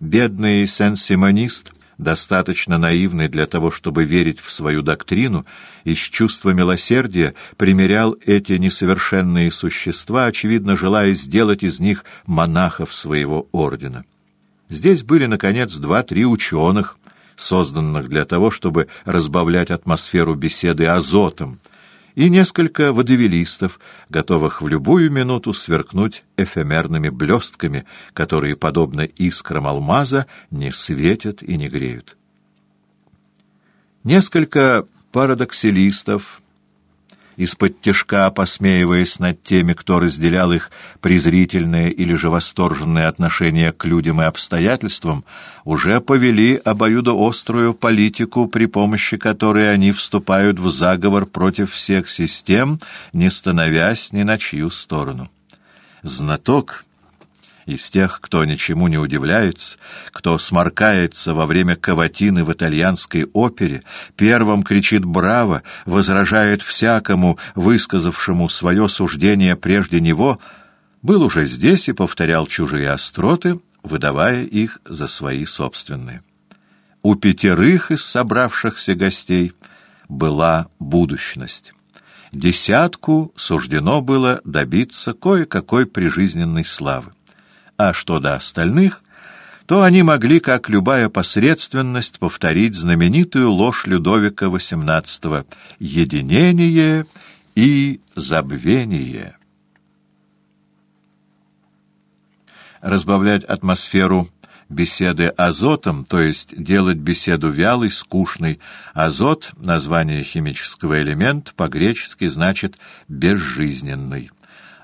Бедный сен-симонист, достаточно наивный для того, чтобы верить в свою доктрину, из чувства милосердия примерял эти несовершенные существа, очевидно, желая сделать из них монахов своего ордена. Здесь были, наконец, два-три ученых, созданных для того, чтобы разбавлять атмосферу беседы азотом, и несколько водевилистов, готовых в любую минуту сверкнуть эфемерными блестками, которые, подобно искрам алмаза, не светят и не греют. Несколько парадоксилистов, из-под тяжка посмеиваясь над теми, кто разделял их презрительное или же восторженное отношение к людям и обстоятельствам, уже повели обоюдоострую политику, при помощи которой они вступают в заговор против всех систем, не становясь ни на чью сторону. Знаток из тех, кто ничему не удивляется, кто сморкается во время каватины в итальянской опере, первым кричит «Браво!», возражает всякому, высказавшему свое суждение прежде него, был уже здесь и повторял чужие остроты, выдавая их за свои собственные. У пятерых из собравшихся гостей была будущность. Десятку суждено было добиться кое-какой прижизненной славы а что до остальных, то они могли, как любая посредственность, повторить знаменитую ложь Людовика XVIII — единение и забвение. Разбавлять атмосферу беседы азотом, то есть делать беседу вялой, скучной. Азот — название химического элемента, по-гречески значит «безжизненный»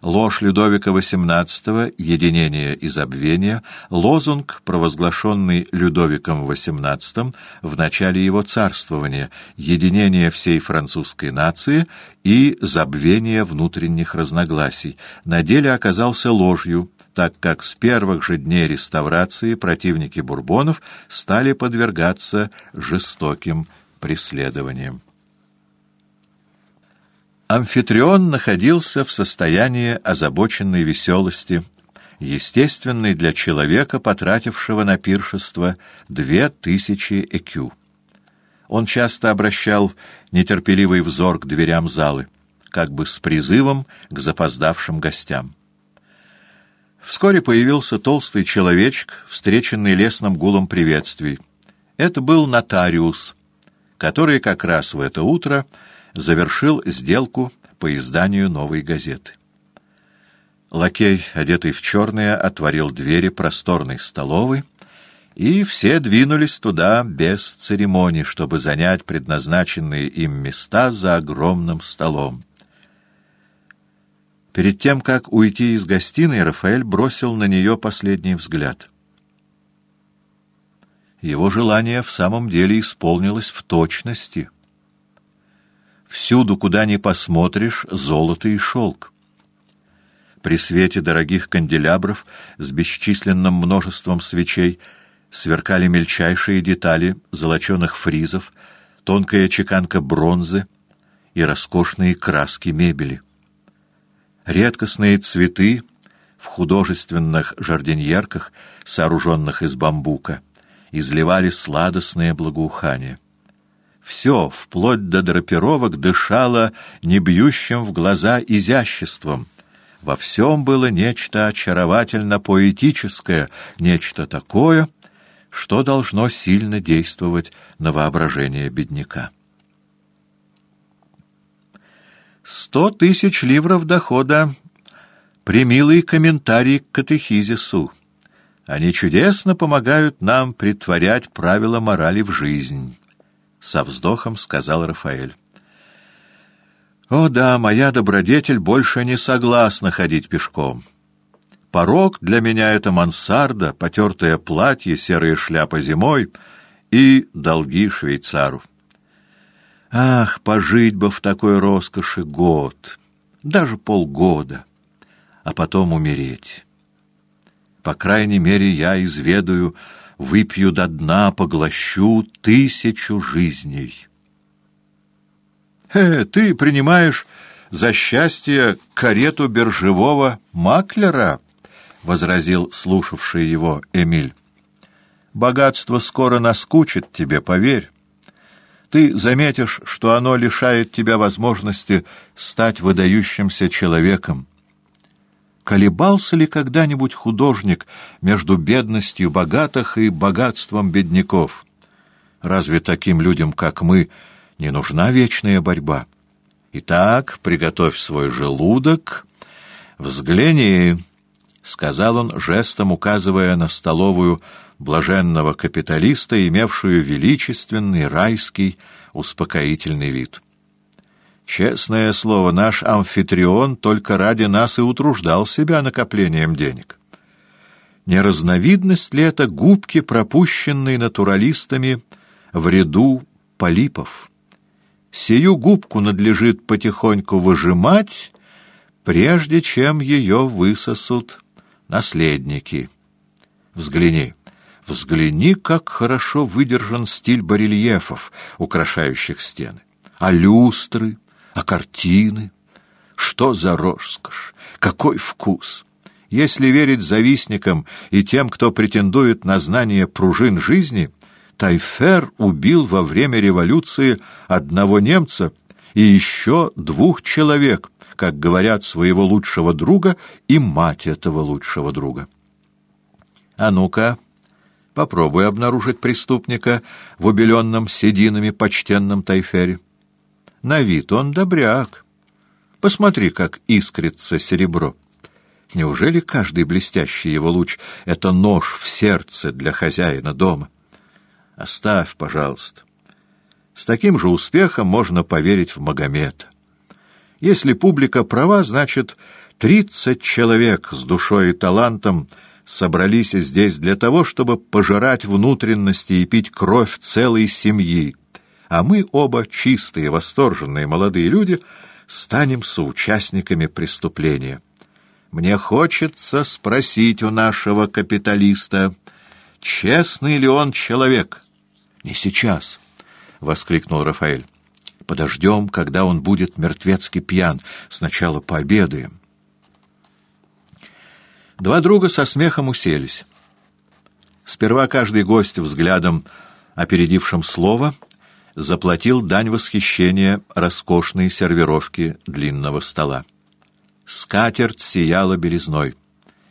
ложь Людовика XVIII, единение и забвение, лозунг, провозглашенный Людовиком XVIII в начале его царствования, единение всей французской нации и забвение внутренних разногласий, на деле оказался ложью, так как с первых же дней реставрации противники бурбонов стали подвергаться жестоким преследованиям. Амфитрион находился в состоянии озабоченной веселости, естественной для человека, потратившего на пиршество две тысячи экю. Он часто обращал нетерпеливый взор к дверям залы, как бы с призывом к запоздавшим гостям. Вскоре появился толстый человечек, встреченный лесным гулом приветствий. Это был нотариус, который как раз в это утро завершил сделку по изданию новой газеты. Лакей, одетый в черное, отворил двери просторной столовой, и все двинулись туда без церемоний, чтобы занять предназначенные им места за огромным столом. Перед тем, как уйти из гостиной, Рафаэль бросил на нее последний взгляд. Его желание в самом деле исполнилось в точности — Всюду, куда ни посмотришь, золото и шелк. При свете дорогих канделябров с бесчисленным множеством свечей сверкали мельчайшие детали золоченых фризов, тонкая чеканка бронзы и роскошные краски мебели. Редкостные цветы в художественных жардиньерках, сооруженных из бамбука, изливали сладостное благоухание. Все, вплоть до драпировок, дышало не бьющим в глаза изяществом. Во всем было нечто очаровательно-поэтическое, нечто такое, что должно сильно действовать на воображение бедняка. Сто тысяч ливров дохода — примилый комментарий к катехизису. Они чудесно помогают нам притворять правила морали в жизнь со вздохом сказал Рафаэль. «О да, моя добродетель больше не согласна ходить пешком. Порог для меня — это мансарда, потертое платье, серая шляпа зимой и долги швейцару. Ах, пожить бы в такой роскоши год, даже полгода, а потом умереть. По крайней мере, я изведаю выпью до дна, поглощу тысячу жизней. «Э, ты принимаешь за счастье карету биржевого маклера?» — возразил слушавший его Эмиль. Богатство скоро наскучит тебе, поверь. Ты заметишь, что оно лишает тебя возможности стать выдающимся человеком. Колебался ли когда-нибудь художник между бедностью богатых и богатством бедняков? Разве таким людям, как мы, не нужна вечная борьба? Итак, приготовь свой желудок, взгляни, — сказал он, жестом указывая на столовую блаженного капиталиста, имевшую величественный, райский, успокоительный вид. Честное слово, наш амфитрион только ради нас и утруждал себя накоплением денег. Не разновидность ли это губки, пропущенные натуралистами в ряду полипов? Сию губку надлежит потихоньку выжимать, прежде чем ее высосут наследники. Взгляни. Взгляни, как хорошо выдержан стиль барельефов, украшающих стены. А люстры, а картины. Что за роскошь! Какой вкус! Если верить завистникам и тем, кто претендует на знание пружин жизни, Тайфер убил во время революции одного немца и еще двух человек, как говорят, своего лучшего друга и мать этого лучшего друга. А ну-ка, попробуй обнаружить преступника в убеленном сединами почтенном Тайфере. На вид он добряк. Посмотри, как искрится серебро. Неужели каждый блестящий его луч — это нож в сердце для хозяина дома? Оставь, пожалуйста. С таким же успехом можно поверить в Магомета. Если публика права, значит, тридцать человек с душой и талантом собрались здесь для того, чтобы пожирать внутренности и пить кровь целой семьи, а мы оба, чистые, восторженные молодые люди, станем соучастниками преступления. Мне хочется спросить у нашего капиталиста, честный ли он человек? — Не сейчас, — воскликнул Рафаэль. — Подождем, когда он будет мертвецки пьян. Сначала пообедаем. Два друга со смехом уселись. Сперва каждый гость взглядом, опередившим слово, — заплатил дань восхищения роскошной сервировки длинного стола. Скатерть сияла белизной,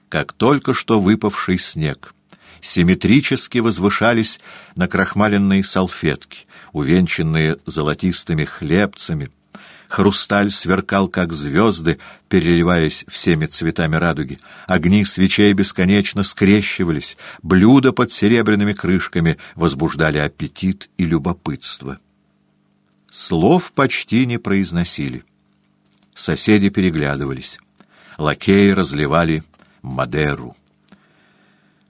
как только что выпавший снег. Симметрически возвышались накрахмаленные салфетки, увенчанные золотистыми хлебцами. Хрусталь сверкал, как звезды, переливаясь всеми цветами радуги. Огни свечей бесконечно скрещивались, блюда под серебряными крышками возбуждали аппетит и любопытство. Слов почти не произносили. Соседи переглядывались. Лакеи разливали Мадеру.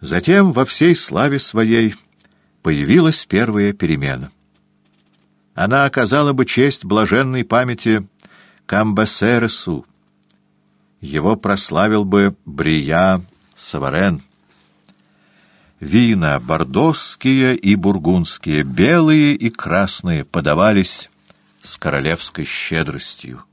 Затем во всей славе своей появилась первая перемена — она оказала бы честь блаженной памяти Камбасересу. Его прославил бы Брия Саварен. Вина бордосские и бургундские, белые и красные, подавались с королевской щедростью.